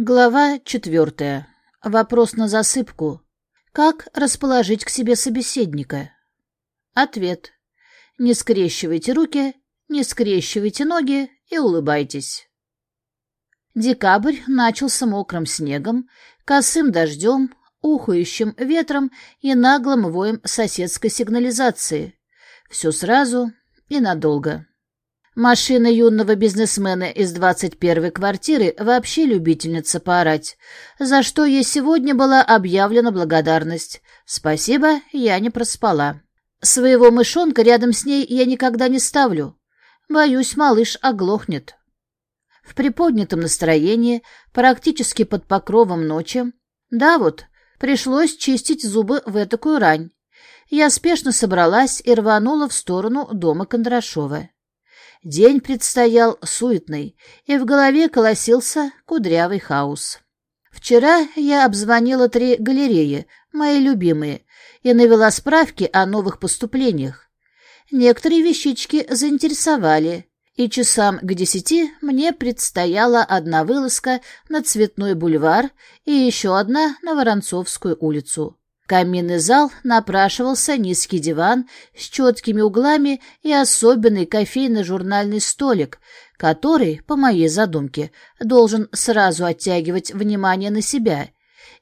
Глава четвертая. Вопрос на засыпку. Как расположить к себе собеседника? Ответ. Не скрещивайте руки, не скрещивайте ноги и улыбайтесь. Декабрь начался мокрым снегом, косым дождем, ухающим ветром и наглым воем соседской сигнализации. Все сразу и надолго. Машина юного бизнесмена из двадцать первой квартиры вообще любительница поорать, за что ей сегодня была объявлена благодарность. Спасибо, я не проспала. Своего мышонка рядом с ней я никогда не ставлю. Боюсь, малыш оглохнет. В приподнятом настроении, практически под покровом ночи, да вот, пришлось чистить зубы в этакую рань. Я спешно собралась и рванула в сторону дома Кондрашова. День предстоял суетный, и в голове колосился кудрявый хаос. Вчера я обзвонила три галереи, мои любимые, и навела справки о новых поступлениях. Некоторые вещички заинтересовали, и часам к десяти мне предстояла одна вылазка на Цветной бульвар и еще одна на Воронцовскую улицу каминный зал напрашивался низкий диван с четкими углами и особенный кофейно-журнальный столик, который, по моей задумке, должен сразу оттягивать внимание на себя.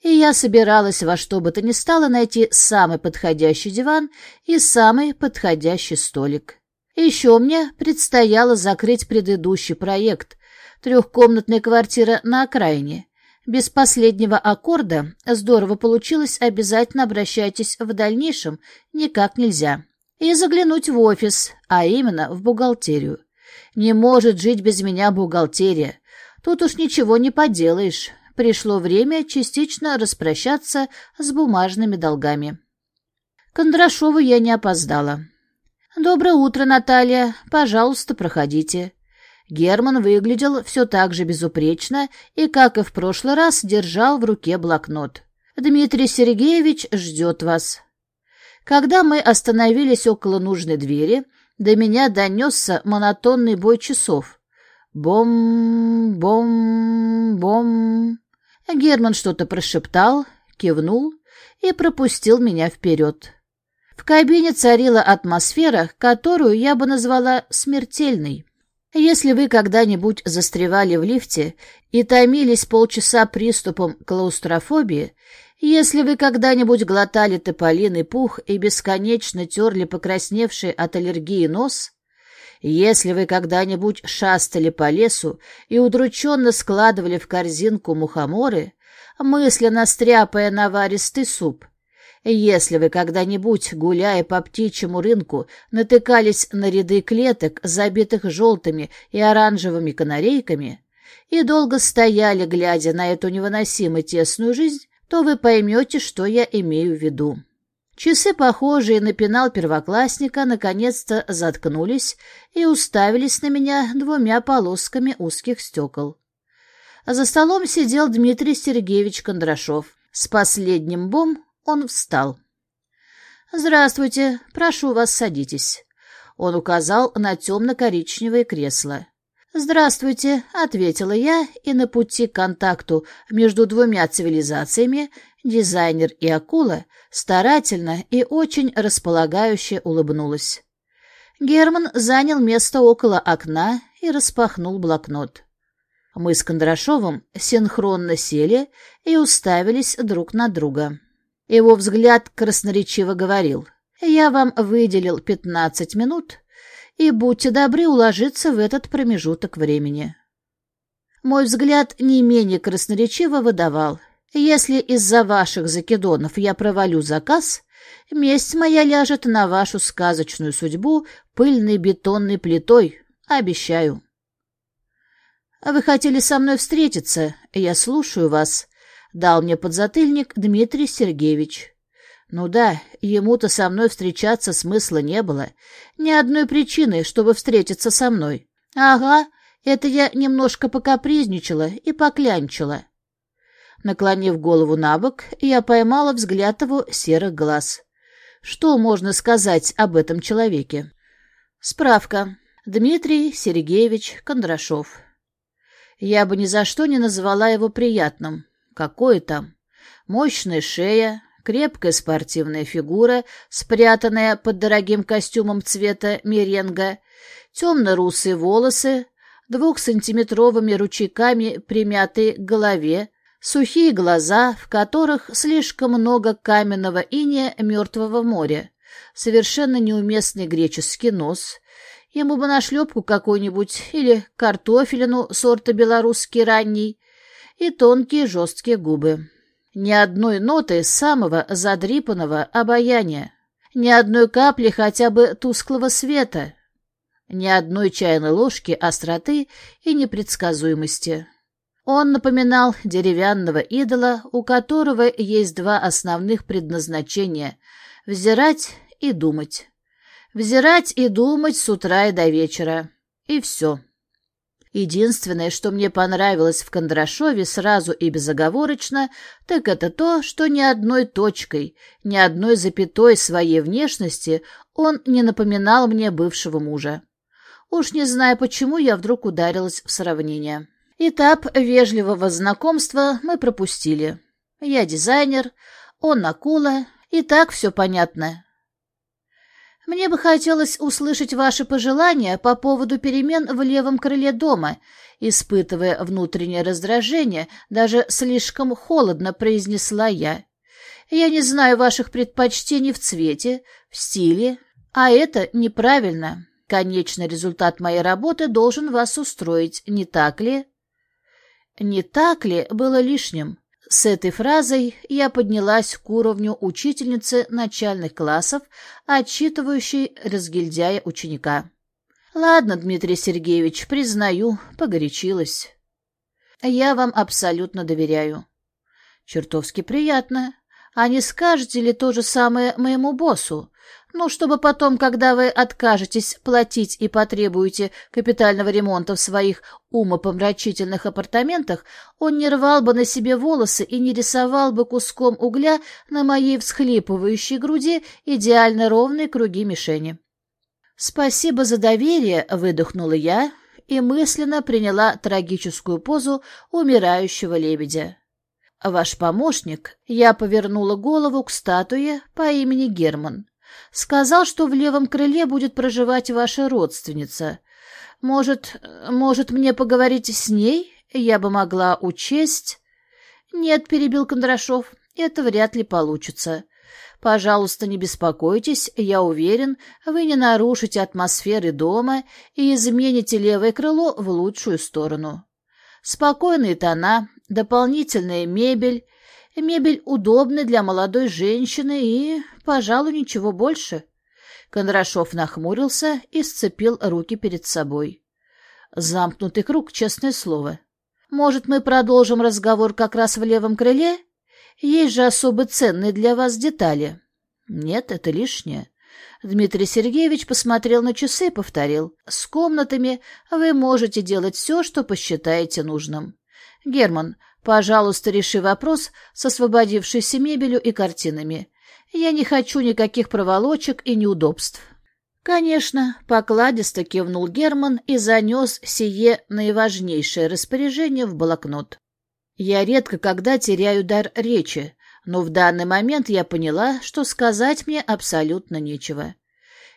И я собиралась во что бы то ни стало найти самый подходящий диван и самый подходящий столик. Еще мне предстояло закрыть предыдущий проект — трехкомнатная квартира на окраине — без последнего аккорда здорово получилось, обязательно обращайтесь в дальнейшем, никак нельзя. И заглянуть в офис, а именно в бухгалтерию. Не может жить без меня бухгалтерия. Тут уж ничего не поделаешь. Пришло время частично распрощаться с бумажными долгами. Кондрашову я не опоздала. «Доброе утро, Наталья. Пожалуйста, проходите. Герман выглядел все так же безупречно и, как и в прошлый раз, держал в руке блокнот. «Дмитрий Сергеевич ждет вас». Когда мы остановились около нужной двери, до меня донесся монотонный бой часов. Бом-бом-бом. Герман что-то прошептал, кивнул и пропустил меня вперед. В кабине царила атмосфера, которую я бы назвала смертельной. Если вы когда-нибудь застревали в лифте и томились полчаса приступом клаустрофобии, если вы когда-нибудь глотали тополиный пух и бесконечно терли покрасневший от аллергии нос, если вы когда-нибудь шастали по лесу и удрученно складывали в корзинку мухоморы, мысленно стряпая наваристый суп — если вы когда-нибудь, гуляя по птичьему рынку, натыкались на ряды клеток, забитых желтыми и оранжевыми канарейками, и долго стояли, глядя на эту невыносимо тесную жизнь, то вы поймете, что я имею в виду. Часы, похожие на пенал первоклассника, наконец-то заткнулись и уставились на меня двумя полосками узких стекол. За столом сидел Дмитрий Сергеевич Кондрашов. С последним бом он встал. «Здравствуйте, прошу вас, садитесь». Он указал на темно-коричневое кресло. «Здравствуйте», — ответила я, и на пути к контакту между двумя цивилизациями дизайнер и акула старательно и очень располагающе улыбнулась. Герман занял место около окна и распахнул блокнот. Мы с Кондрашовым синхронно сели и уставились друг на друга. Его взгляд красноречиво говорил. «Я вам выделил пятнадцать минут, и будьте добры уложиться в этот промежуток времени». Мой взгляд не менее красноречиво выдавал. «Если из-за ваших закидонов я провалю заказ, месть моя ляжет на вашу сказочную судьбу пыльной бетонной плитой, обещаю». «Вы хотели со мной встретиться, я слушаю вас», дал мне подзатыльник Дмитрий Сергеевич. Ну да, ему-то со мной встречаться смысла не было. Ни одной причины, чтобы встретиться со мной. Ага, это я немножко покапризничала и поклянчила. Наклонив голову на бок, я поймала взгляд его серых глаз. Что можно сказать об этом человеке? Справка. Дмитрий Сергеевич Кондрашов. Я бы ни за что не назвала его приятным. Какое там? Мощная шея, крепкая спортивная фигура, спрятанная под дорогим костюмом цвета меренга, темно-русые волосы, двухсантиметровыми ручейками примятые к голове, сухие глаза, в которых слишком много каменного иния мертвого моря, совершенно неуместный греческий нос, ему бы нашлепку какую-нибудь или картофелину сорта белорусский ранний, и тонкие жесткие губы. Ни одной ноты самого задрипанного обаяния, ни одной капли хотя бы тусклого света, ни одной чайной ложки остроты и непредсказуемости. Он напоминал деревянного идола, у которого есть два основных предназначения — взирать и думать. Взирать и думать с утра и до вечера. И все. Единственное, что мне понравилось в Кондрашове сразу и безоговорочно, так это то, что ни одной точкой, ни одной запятой своей внешности он не напоминал мне бывшего мужа. Уж не знаю, почему я вдруг ударилась в сравнение. Этап вежливого знакомства мы пропустили. Я дизайнер, он акула, и так все понятно. Мне бы хотелось услышать ваши пожелания по поводу перемен в левом крыле дома, испытывая внутреннее раздражение, даже слишком холодно произнесла я. Я не знаю ваших предпочтений в цвете, в стиле, а это неправильно. Конечный результат моей работы должен вас устроить, не так ли? Не так ли было лишним? С этой фразой я поднялась к уровню учительницы начальных классов, отчитывающей разгильдяя ученика. Ладно, Дмитрий Сергеевич, признаю, погорячилась. Я вам абсолютно доверяю. Чертовски приятно. А не скажете ли то же самое моему боссу? Ну, чтобы потом, когда вы откажетесь платить и потребуете капитального ремонта в своих умопомрачительных апартаментах, он не рвал бы на себе волосы и не рисовал бы куском угля на моей всхлипывающей груди идеально ровные круги мишени. «Спасибо за доверие», — выдохнула я и мысленно приняла трагическую позу умирающего лебедя. «Ваш помощник», — я повернула голову к статуе по имени Герман. Сказал, что в левом крыле будет проживать ваша родственница. Может, может мне поговорить с ней? Я бы могла учесть... Нет, перебил Кондрашов, это вряд ли получится. Пожалуйста, не беспокойтесь, я уверен, вы не нарушите атмосферы дома и измените левое крыло в лучшую сторону. Спокойные тона, дополнительная мебель, Мебель удобная для молодой женщины и, пожалуй, ничего больше. Кондрашов нахмурился и сцепил руки перед собой. Замкнутый круг, честное слово. Может, мы продолжим разговор как раз в левом крыле? Есть же особо ценные для вас детали. Нет, это лишнее. Дмитрий Сергеевич посмотрел на часы и повторил. С комнатами вы можете делать все, что посчитаете нужным. Герман, Пожалуйста, реши вопрос с освободившейся мебелью и картинами. Я не хочу никаких проволочек и неудобств. Конечно, покладисто кивнул Герман и занес сие наиважнейшее распоряжение в блокнот. Я редко когда теряю дар речи, но в данный момент я поняла, что сказать мне абсолютно нечего.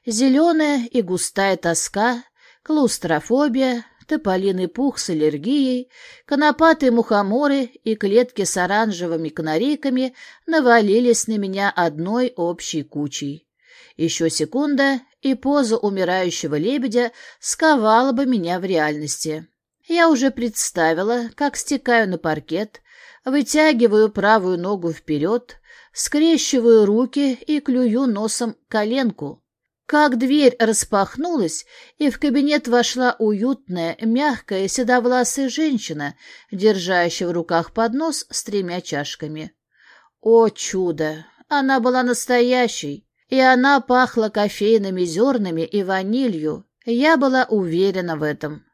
Зеленая и густая тоска, клаустрофобия, тополиный пух с аллергией, конопатые мухоморы и клетки с оранжевыми канарейками навалились на меня одной общей кучей. Еще секунда, и поза умирающего лебедя сковала бы меня в реальности. Я уже представила, как стекаю на паркет, вытягиваю правую ногу вперед, скрещиваю руки и клюю носом коленку как дверь распахнулась, и в кабинет вошла уютная, мягкая, седовласая женщина, держащая в руках поднос с тремя чашками. О, чудо! Она была настоящей, и она пахла кофейными зернами и ванилью. Я была уверена в этом.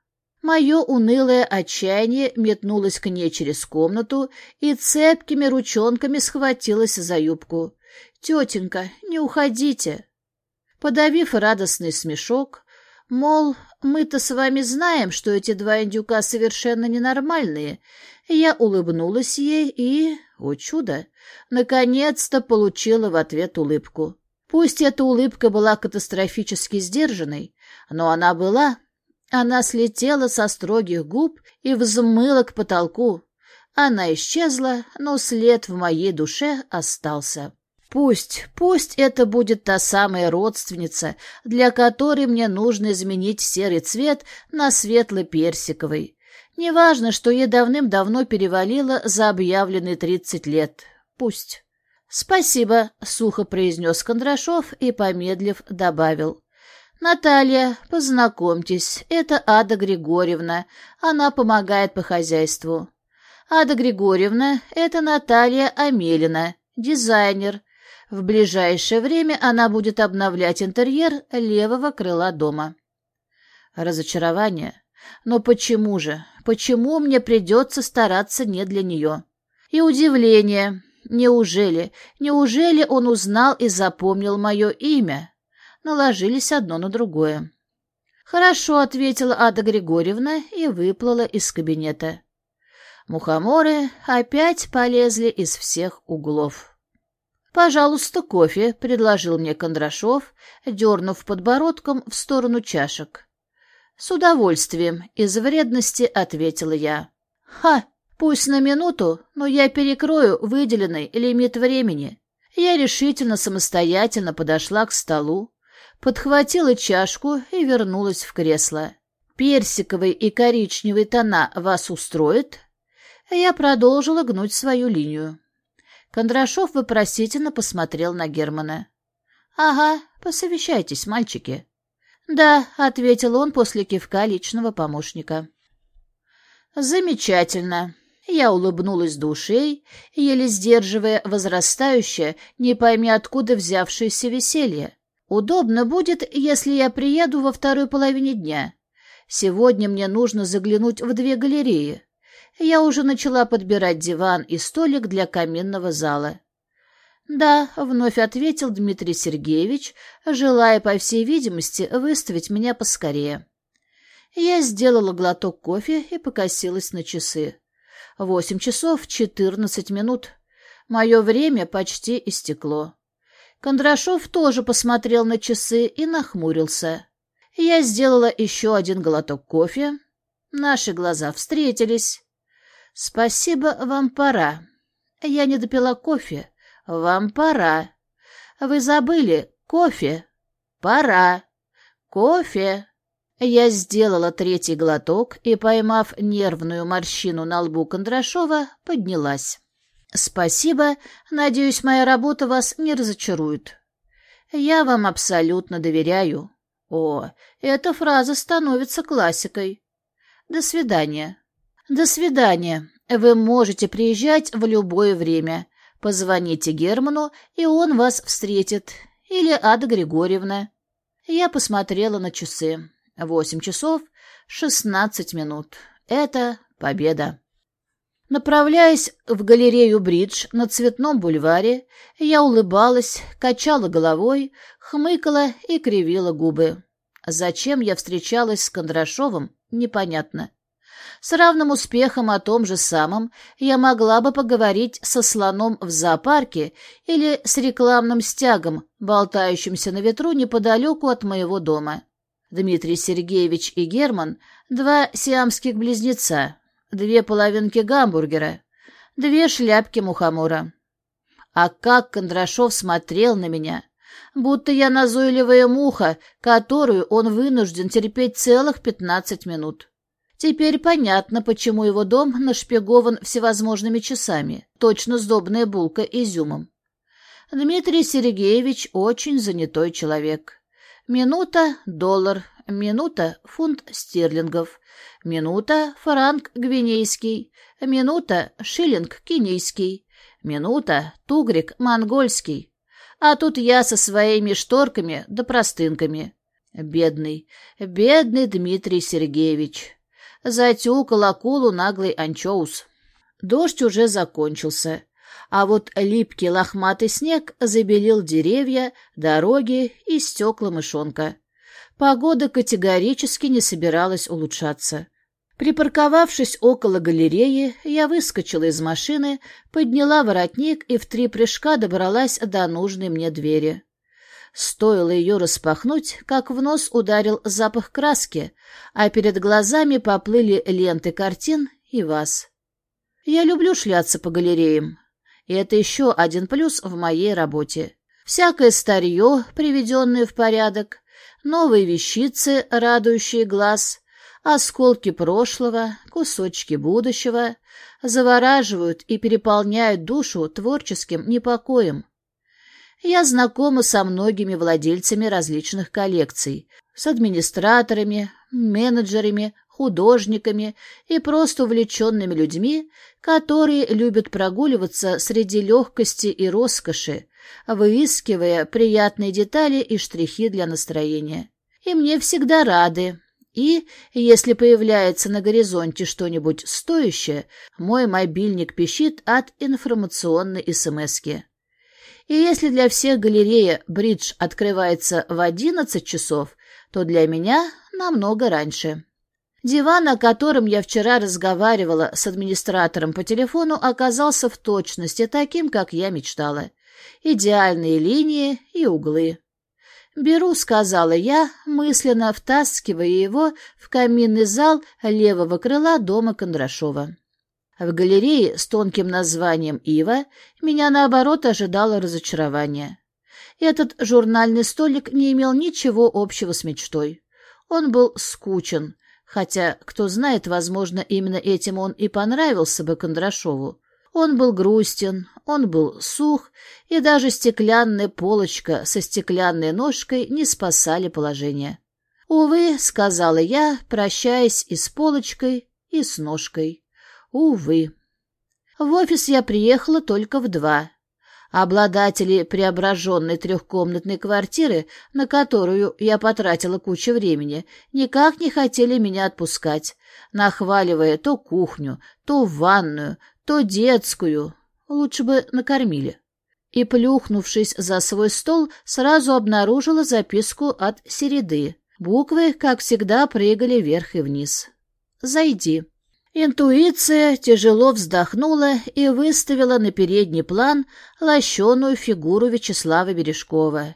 Мое унылое отчаяние метнулось к ней через комнату и цепкими ручонками схватилась за юбку. «Тетенька, не уходите!» Подавив радостный смешок, Мол, мы-то с вами знаем, что эти два индюка совершенно ненормальные. Я улыбнулась ей и, о чудо, наконец-то получила в ответ улыбку. Пусть эта улыбка была катастрофически сдержанной, но она была. Она слетела со строгих губ и взмыла к потолку. Она исчезла, но след в моей душе остался. Пусть, пусть это будет та самая родственница, для которой мне нужно изменить серый цвет на светло-персиковый. Неважно, что ей давным-давно перевалило за объявленные тридцать лет. Пусть. «Спасибо», — сухо произнес Кондрашов и, помедлив, добавил. «Наталья, познакомьтесь, это Ада Григорьевна. Она помогает по хозяйству». «Ада Григорьевна — это Наталья Амелина, дизайнер, в ближайшее время она будет обновлять интерьер левого крыла дома. Разочарование. Но почему же? Почему мне придется стараться не для нее? И удивление. Неужели, неужели он узнал и запомнил мое имя? Наложились одно на другое. «Хорошо», — ответила Ада Григорьевна и выплыла из кабинета. Мухоморы опять полезли из всех углов. «Пожалуйста, кофе», — предложил мне Кондрашов, дернув подбородком в сторону чашек. «С удовольствием», — из вредности ответила я. «Ха! Пусть на минуту, но я перекрою выделенный лимит времени». Я решительно самостоятельно подошла к столу, подхватила чашку и вернулась в кресло. «Персиковый и коричневый тона вас устроит?» Я продолжила гнуть свою линию. Кондрашов вопросительно посмотрел на Германа. «Ага, посовещайтесь, мальчики». «Да», — ответил он после кивка личного помощника. «Замечательно». Я улыбнулась душей, еле сдерживая возрастающее, не пойми откуда взявшееся веселье. «Удобно будет, если я приеду во второй половине дня. Сегодня мне нужно заглянуть в две галереи я уже начала подбирать диван и столик для каминного зала. «Да», — вновь ответил Дмитрий Сергеевич, желая, по всей видимости, выставить меня поскорее. Я сделала глоток кофе и покосилась на часы. Восемь часов четырнадцать минут. Мое время почти истекло. Кондрашов тоже посмотрел на часы и нахмурился. Я сделала еще один глоток кофе. Наши глаза встретились. «Спасибо, вам пора. Я не допила кофе. Вам пора. Вы забыли? Кофе. Пора. Кофе». Я сделала третий глоток и, поймав нервную морщину на лбу Кондрашова, поднялась. «Спасибо. Надеюсь, моя работа вас не разочарует. Я вам абсолютно доверяю. О, эта фраза становится классикой. До свидания». «До свидания. Вы можете приезжать в любое время. Позвоните Герману, и он вас встретит. Или Ада Григорьевна». Я посмотрела на часы. Восемь часов шестнадцать минут. Это победа. Направляясь в галерею «Бридж» на Цветном бульваре, я улыбалась, качала головой, хмыкала и кривила губы. Зачем я встречалась с Кондрашовым, непонятно. С равным успехом о том же самом я могла бы поговорить со слоном в зоопарке или с рекламным стягом, болтающимся на ветру неподалеку от моего дома. Дмитрий Сергеевич и Герман — два сиамских близнеца, две половинки гамбургера, две шляпки мухомора. А как Кондрашов смотрел на меня, будто я назойливая муха, которую он вынужден терпеть целых пятнадцать минут. Теперь понятно, почему его дом нашпигован всевозможными часами, точно сдобная булка изюмом. Дмитрий Сергеевич очень занятой человек. Минута — доллар, минута — фунт стерлингов, минута — франк гвинейский, минута — шиллинг кенийский, минута — тугрик монгольский. А тут я со своими шторками да простынками. Бедный, бедный Дмитрий Сергеевич. Затюкал акулу наглый анчоус. Дождь уже закончился, а вот липкий лохматый снег забелил деревья, дороги и стекла мышонка. Погода категорически не собиралась улучшаться. Припарковавшись около галереи, я выскочила из машины, подняла воротник и в три прыжка добралась до нужной мне двери. Стоило ее распахнуть, как в нос ударил запах краски, а перед глазами поплыли ленты картин и вас. Я люблю шляться по галереям, и это еще один плюс в моей работе. Всякое старье, приведенное в порядок, новые вещицы, радующие глаз, осколки прошлого, кусочки будущего завораживают и переполняют душу творческим непокоем. Я знакома со многими владельцами различных коллекций, с администраторами, менеджерами, художниками и просто увлеченными людьми, которые любят прогуливаться среди легкости и роскоши, выискивая приятные детали и штрихи для настроения. И мне всегда рады. И, если появляется на горизонте что-нибудь стоящее, мой мобильник пищит от информационной СМСки. И если для всех галерея бридж открывается в 11 часов, то для меня намного раньше. Диван, о котором я вчера разговаривала с администратором по телефону, оказался в точности таким, как я мечтала. Идеальные линии и углы. «Беру», — сказала я, мысленно втаскивая его в каминный зал левого крыла дома Кондрашова. В галерее с тонким названием «Ива» меня, наоборот, ожидало разочарование. Этот журнальный столик не имел ничего общего с мечтой. Он был скучен, хотя, кто знает, возможно, именно этим он и понравился бы Кондрашову. Он был грустен, он был сух, и даже стеклянная полочка со стеклянной ножкой не спасали положение. «Увы», — сказала я, прощаясь и с полочкой, и с ножкой. Увы. В офис я приехала только в два. Обладатели преображенной трехкомнатной квартиры, на которую я потратила кучу времени, никак не хотели меня отпускать, нахваливая то кухню, то ванную, то детскую. Лучше бы накормили. И, плюхнувшись за свой стол, сразу обнаружила записку от Середы. Буквы, как всегда, прыгали вверх и вниз. «Зайди». Интуиция тяжело вздохнула и выставила на передний план лощеную фигуру Вячеслава Бережкова.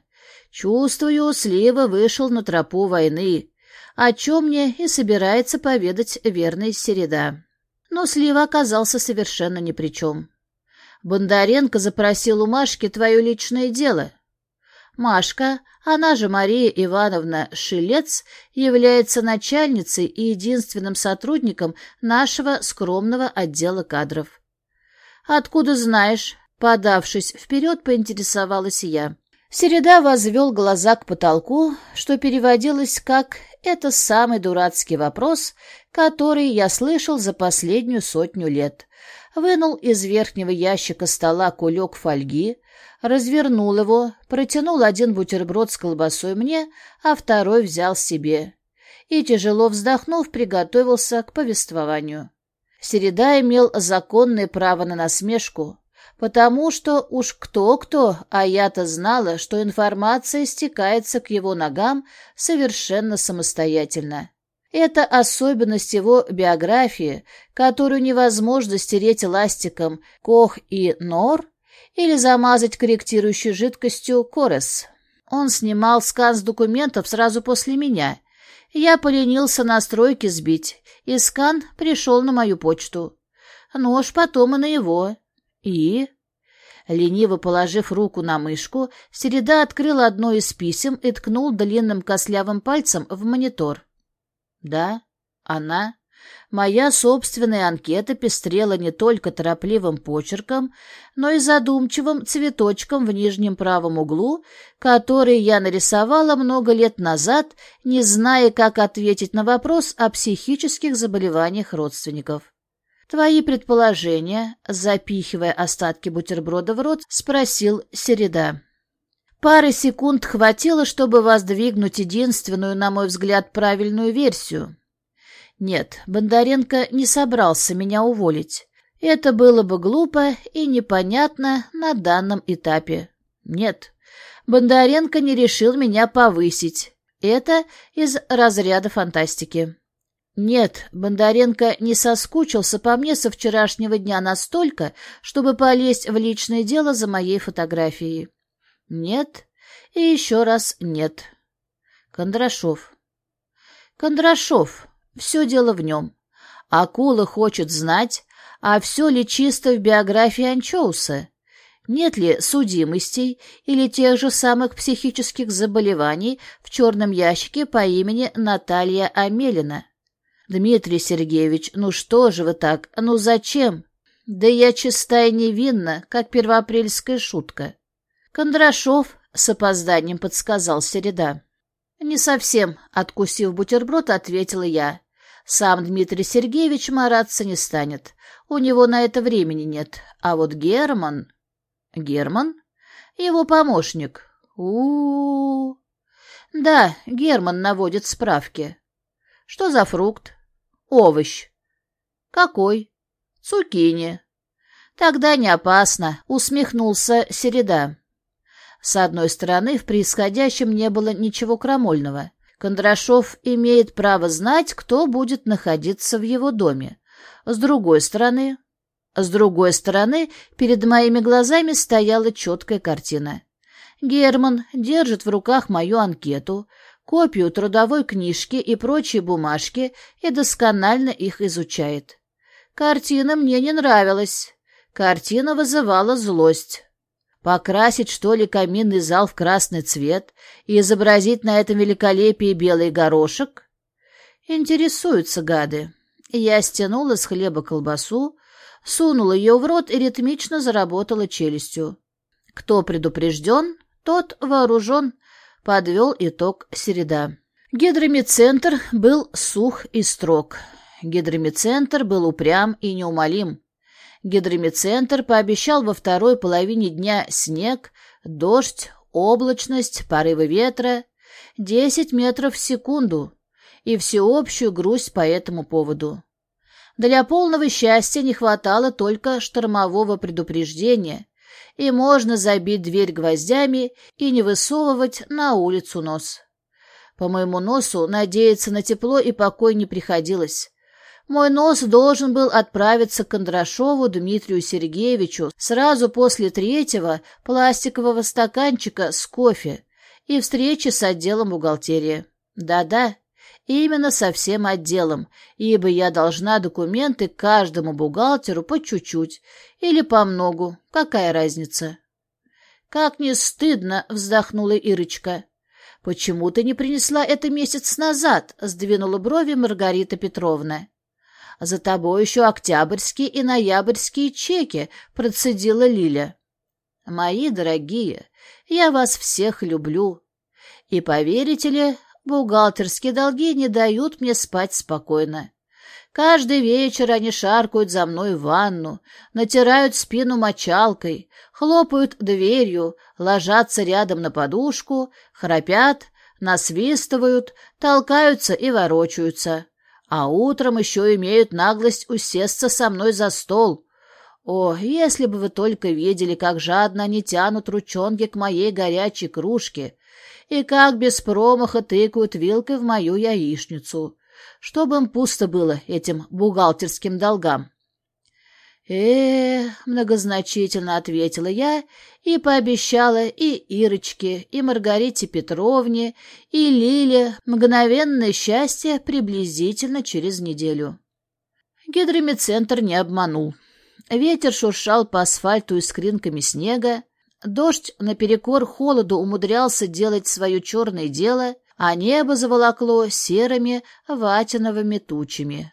Чувствую, Слива вышел на тропу войны, о чем мне и собирается поведать верный Середа. Но Слива оказался совершенно ни при чем. Бондаренко запросил у Машки твое личное дело. Машка, она же Мария Ивановна Шилец, является начальницей и единственным сотрудником нашего скромного отдела кадров. «Откуда знаешь?» — подавшись вперед, поинтересовалась я. Середа возвел глаза к потолку, что переводилось как «это самый дурацкий вопрос, который я слышал за последнюю сотню лет». Вынул из верхнего ящика стола кулек фольги, развернул его, протянул один бутерброд с колбасой мне, а второй взял себе. И, тяжело вздохнув, приготовился к повествованию. Середа имел законное право на насмешку, потому что уж кто-кто, а я-то знала, что информация стекается к его ногам совершенно самостоятельно. Это особенность его биографии, которую невозможно стереть эластиком Кох и Нор или замазать корректирующей жидкостью Корес. Он снимал скан с документов сразу после меня. Я поленился настройки сбить, и скан пришел на мою почту. Нож потом и на его. И... Лениво положив руку на мышку, Середа открыл одно из писем и ткнул длинным кослявым пальцем в монитор. Да, она. Моя собственная анкета пестрела не только торопливым почерком, но и задумчивым цветочком в нижнем правом углу, который я нарисовала много лет назад, не зная, как ответить на вопрос о психических заболеваниях родственников. «Твои предположения», — запихивая остатки бутерброда в рот, спросил Середа. Пары секунд хватило, чтобы воздвигнуть единственную, на мой взгляд, правильную версию. Нет, Бондаренко не собрался меня уволить. Это было бы глупо и непонятно на данном этапе. Нет, Бондаренко не решил меня повысить. Это из разряда фантастики. Нет, Бондаренко не соскучился по мне со вчерашнего дня настолько, чтобы полезть в личное дело за моей фотографией. Нет и еще раз нет. Кондрашов. Кондрашов. Все дело в нем. Акула хочет знать, а все ли чисто в биографии Анчоуса. Нет ли судимостей или тех же самых психических заболеваний в черном ящике по имени Наталья Амелина? Дмитрий Сергеевич, ну что же вы так? Ну зачем? Да я чистая невинна, как первоапрельская шутка. Кондрашов с опозданием подсказал Середа. Не совсем, откусив бутерброд, ответила я. Сам Дмитрий Сергеевич мараться не станет. У него на это времени нет. А вот Герман... Герман? Его помощник. у, -у, -у. Да, Герман наводит справки. Что за фрукт? Овощ. Какой? Цукини. Тогда не опасно, усмехнулся Середа. С одной стороны, в происходящем не было ничего крамольного. Кондрашов имеет право знать, кто будет находиться в его доме. С другой стороны, с другой стороны, перед моими глазами стояла четкая картина. Герман держит в руках мою анкету, копию трудовой книжки и прочие бумажки и досконально их изучает. Картина мне не нравилась. Картина вызывала злость. Покрасить, что ли, каминный зал в красный цвет и изобразить на этом великолепии белый горошек? Интересуются гады. Я стянула с хлеба колбасу, сунула ее в рот и ритмично заработала челюстью. Кто предупрежден, тот вооружен, подвел итог Середа. Гидромедцентр был сух и строг. Гидромедцентр был упрям и неумолим. Гидромедцентр пообещал во второй половине дня снег, дождь, облачность, порывы ветра, 10 метров в секунду и всеобщую грусть по этому поводу. Для полного счастья не хватало только штормового предупреждения, и можно забить дверь гвоздями и не высовывать на улицу нос. По моему носу надеяться на тепло и покой не приходилось. Мой нос должен был отправиться к Кондрашову Дмитрию Сергеевичу сразу после третьего пластикового стаканчика с кофе и встречи с отделом бухгалтерии. Да-да, Именно со всем отделом, ибо я должна документы каждому бухгалтеру по чуть-чуть или по многу, какая разница. «Как не стыдно!» — вздохнула Ирочка. «Почему ты не принесла это месяц назад?» — сдвинула брови Маргарита Петровна. «За тобой еще октябрьские и ноябрьские чеки», — процедила Лиля. «Мои дорогие, я вас всех люблю. И поверите ли, Бухгалтерские долги не дают мне спать спокойно. Каждый вечер они шаркают за мной в ванну, натирают спину мочалкой, хлопают дверью, ложатся рядом на подушку, храпят, насвистывают, толкаются и ворочаются. А утром еще имеют наглость усесться со мной за стол. О, если бы вы только видели, как жадно они тянут ручонки к моей горячей кружке, и как без промаха тыкают вилкой в мою яичницу, чтобы им пусто было этим бухгалтерским долгам. Э многозначительно ответила я и пообещала и Ирочке, и Маргарите Петровне, и Лиле мгновенное счастье приблизительно через неделю. Гидромедцентр не обманул. Ветер шуршал по асфальту искринками снега, Дождь наперекор холоду умудрялся делать свое черное дело, а небо заволокло серыми ватиновыми тучами.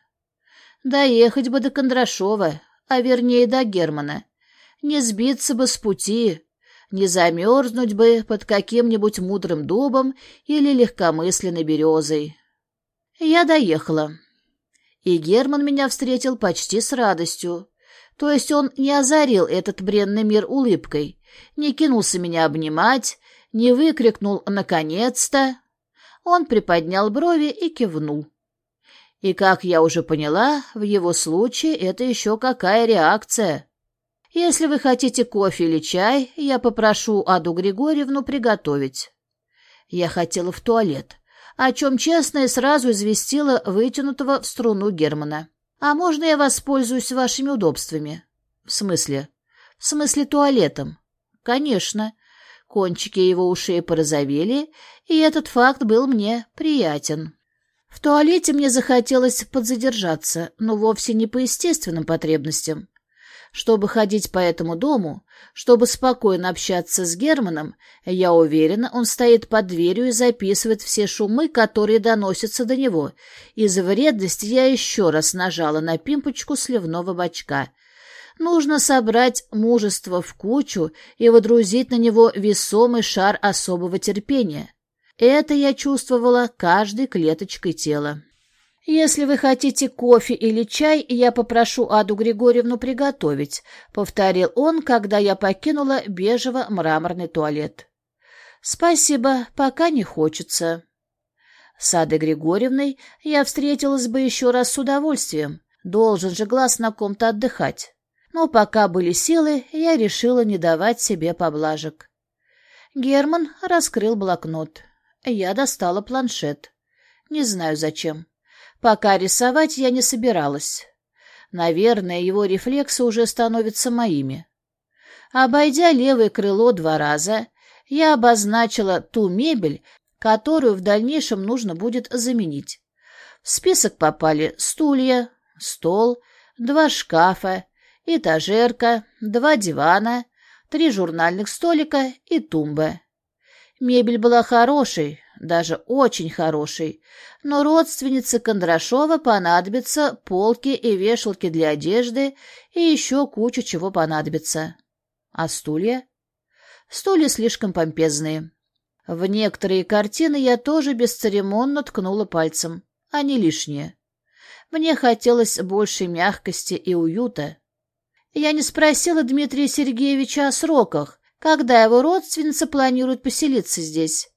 Доехать бы до Кондрашова, а вернее до Германа. Не сбиться бы с пути, не замерзнуть бы под каким-нибудь мудрым дубом или легкомысленной березой. Я доехала. И Герман меня встретил почти с радостью. То есть он не озарил этот бренный мир улыбкой, не кинулся меня обнимать, не выкрикнул «наконец-то!». Он приподнял брови и кивнул. И, как я уже поняла, в его случае это еще какая реакция. Если вы хотите кофе или чай, я попрошу Аду Григорьевну приготовить. Я хотела в туалет, о чем честно и сразу известила вытянутого в струну Германа. «А можно я воспользуюсь вашими удобствами?» «В смысле?» «В смысле туалетом?» «Конечно». Кончики его ушей порозовели, и этот факт был мне приятен. В туалете мне захотелось подзадержаться, но вовсе не по естественным потребностям. Чтобы ходить по этому дому, чтобы спокойно общаться с Германом, я уверена, он стоит под дверью и записывает все шумы, которые доносятся до него. Из вредности я еще раз нажала на пимпочку сливного бачка. Нужно собрать мужество в кучу и водрузить на него весомый шар особого терпения. Это я чувствовала каждой клеточкой тела. «Если вы хотите кофе или чай, я попрошу Аду Григорьевну приготовить», — повторил он, когда я покинула бежево-мраморный туалет. «Спасибо, пока не хочется». С Адой Григорьевной я встретилась бы еще раз с удовольствием. Должен же глаз на ком-то отдыхать. Но пока были силы, я решила не давать себе поблажек. Герман раскрыл блокнот. Я достала планшет. Не знаю зачем. Пока рисовать я не собиралась. Наверное, его рефлексы уже становятся моими. Обойдя левое крыло два раза, я обозначила ту мебель, которую в дальнейшем нужно будет заменить. В список попали стулья, стол, два шкафа, этажерка, два дивана, три журнальных столика и тумба. Мебель была хорошей, даже очень хорошей, но родственнице Кондрашова понадобятся полки и вешалки для одежды и еще куча чего понадобится. А стулья? Стулья слишком помпезные. В некоторые картины я тоже бесцеремонно ткнула пальцем. Они лишние. Мне хотелось больше мягкости и уюта. Я не спросила Дмитрия Сергеевича о сроках, когда его родственница планирует поселиться здесь.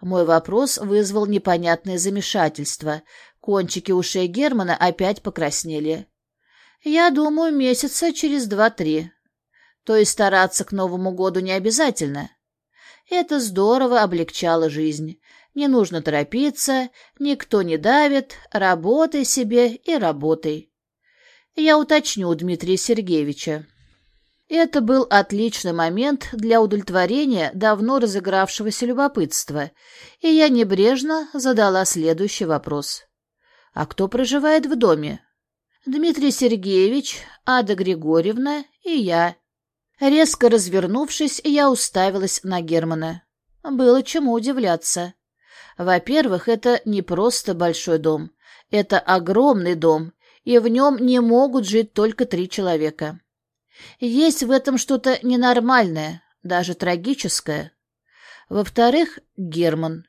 Мой вопрос вызвал непонятное замешательство. Кончики ушей Германа опять покраснели. Я думаю, месяца через два-три. То есть стараться к Новому году не обязательно. Это здорово облегчало жизнь. Не нужно торопиться, никто не давит, работай себе и работай. Я уточню у Дмитрия Сергеевича. Это был отличный момент для удовлетворения давно разыгравшегося любопытства, и я небрежно задала следующий вопрос. «А кто проживает в доме?» «Дмитрий Сергеевич, Ада Григорьевна и я». Резко развернувшись, я уставилась на Германа. Было чему удивляться. Во-первых, это не просто большой дом. Это огромный дом, и в нем не могут жить только три человека. Есть в этом что-то ненормальное, даже трагическое. Во-вторых, Герман.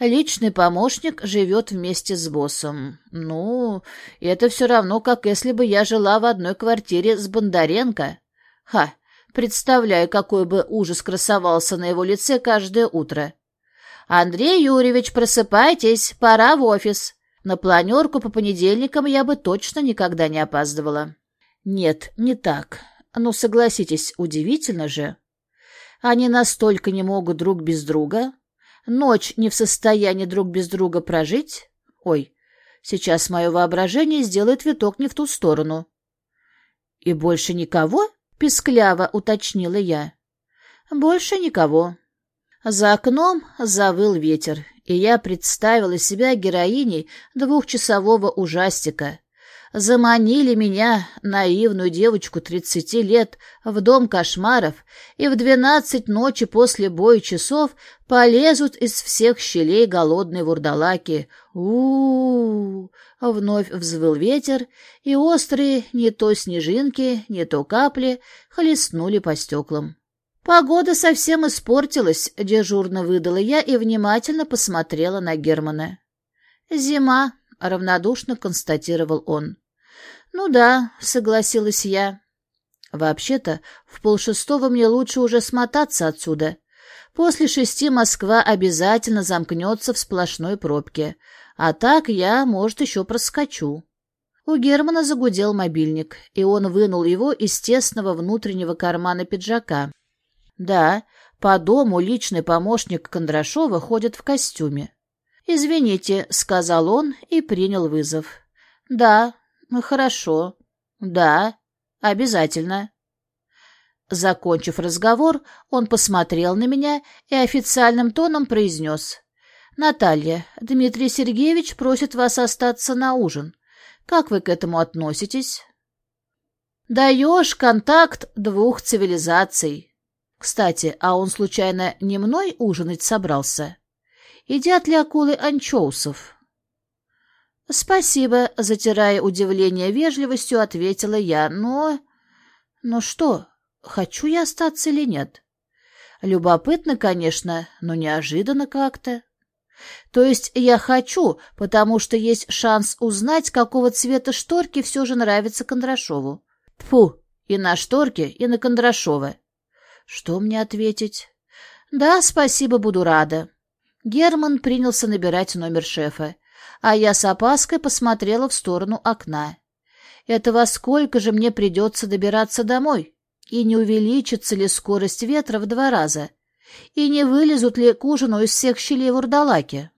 Личный помощник живет вместе с боссом. Ну, это все равно, как если бы я жила в одной квартире с Бондаренко. Ха, представляю, какой бы ужас красовался на его лице каждое утро. «Андрей Юрьевич, просыпайтесь, пора в офис. На планерку по понедельникам я бы точно никогда не опаздывала». «Нет, не так. Ну, согласитесь, удивительно же. Они настолько не могут друг без друга, ночь не в состоянии друг без друга прожить. Ой, сейчас мое воображение сделает виток не в ту сторону. — И больше никого? — пискляво уточнила я. — Больше никого. За окном завыл ветер, и я представила себя героиней двухчасового ужастика — заманили меня, наивную девочку тридцати лет, в дом кошмаров, и в двенадцать ночи после боя часов полезут из всех щелей голодные вурдалаки. у у, -у Вновь взвыл ветер, и острые не то снежинки, не то капли хлестнули по стеклам. Погода совсем испортилась, дежурно выдала я и внимательно посмотрела на Германа. «Зима», — равнодушно констатировал он. «Ну да», — согласилась я. «Вообще-то, в полшестого мне лучше уже смотаться отсюда. После шести Москва обязательно замкнется в сплошной пробке, а так я, может, еще проскочу». У Германа загудел мобильник, и он вынул его из тесного внутреннего кармана пиджака. «Да, по дому личный помощник Кондрашова ходит в костюме. «Извините», — сказал он и принял вызов. «Да, хорошо. Да, обязательно». Закончив разговор, он посмотрел на меня и официальным тоном произнес. «Наталья, Дмитрий Сергеевич просит вас остаться на ужин. Как вы к этому относитесь?» «Даешь контакт двух цивилизаций. Кстати, а он случайно не мной ужинать собрался? Едят ли акулы анчоусов?» «Спасибо», — затирая удивление вежливостью, ответила я, «но...» «Ну что, хочу я остаться или нет?» «Любопытно, конечно, но неожиданно как-то». То есть я хочу, потому что есть шанс узнать, какого цвета шторки все же нравится Кондрашову. Тьфу, и на шторке, и на Кондрашова. Что мне ответить? Да, спасибо, буду рада. Герман принялся набирать номер шефа, а я с опаской посмотрела в сторону окна. Это во сколько же мне придется добираться домой? И не увеличится ли скорость ветра в два раза? И не вылезут ли к ужину из всех щелей вурдалаки?